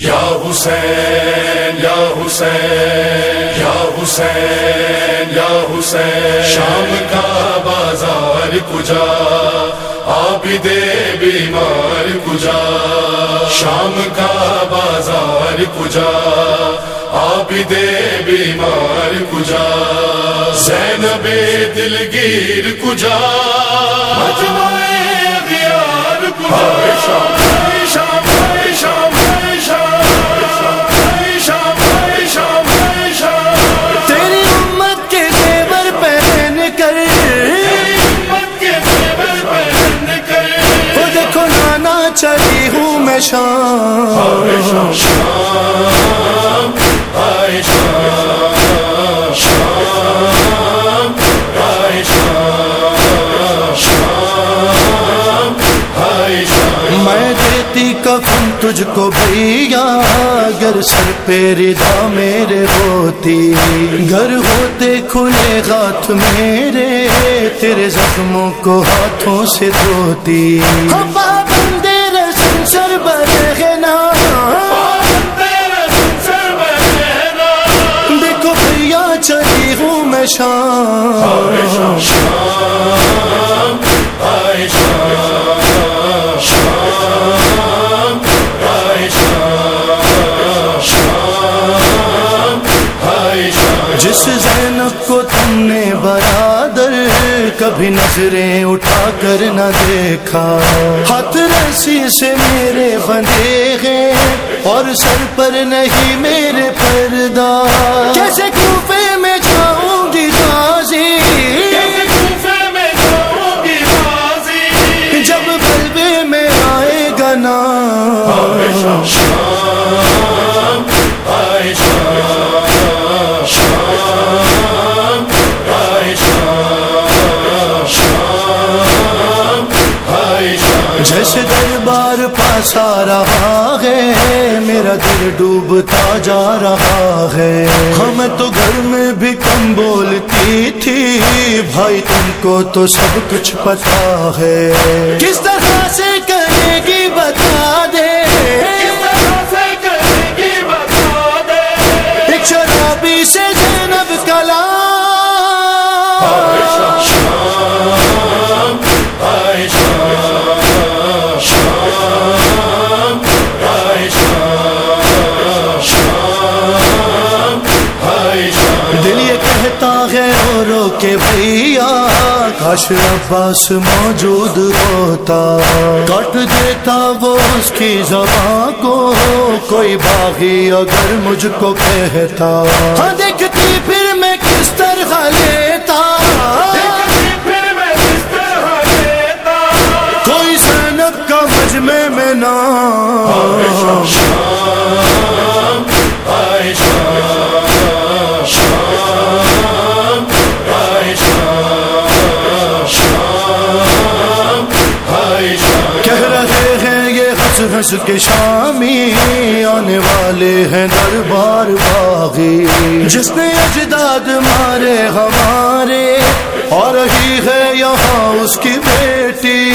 یا حسین یا حسین یا حسین یا حسین، شام کا بازار کجا، آپ دے بیمار کجا، شام کا بازار کجا، آپ دے بیمار کجا، زینب دلگیر کجا تیری ہوں میں شام میں دیتی کفن تجھ کو بھیا، اگر سر پہ ردا میرے ہوتی۔ گھر ہوتے کھلے ہاتھ میرے، تیرے زخموں کو ہاتھوں سے دھوتی۔ شام جس زینب کو تم نے برادر، کبھی نظریں اٹھا کر نہ دیکھا۔ ہاتھ رسی سے میرے بندے ہیں اور سر پر نہیں میرے پردہ۔ کیسے کوفے جیسے دربار پاسا رہا ہے، میرا دل ڈوبتا جا رہا ہے۔ ہم تو گھر میں بھی کم بولتی تھی، بھائی تم کو تو سب کچھ پتا ہے۔ کس طرح سے کرے گی بتا دے۔ ایک شرابی سے زینب کلا رو کے بھیا، کاش عباس موجود ہوتا۔ کٹ دیتا وہ اس کی زبان کو، کوئی باغی اگر مجھ کو کہتا۔ ہاں، دیکھتی پھر میں کس طرح لیتا۔ کوئی سینب کا مجمع میں نہ۔ یہ کے شامی آنے والے ہیں دربار باغی۔ جس نے اجداد مارے ہمارے، اور رہی ہے یہاں اس کی بیٹی۔